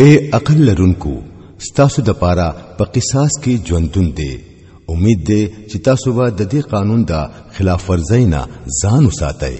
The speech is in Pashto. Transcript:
اے عقل لرونکو ستاسو د پاره په قصاص کې ژوندون دی امید دی چې تاسو به د دې قانون دا خلاف ورزینا ځان وساتئ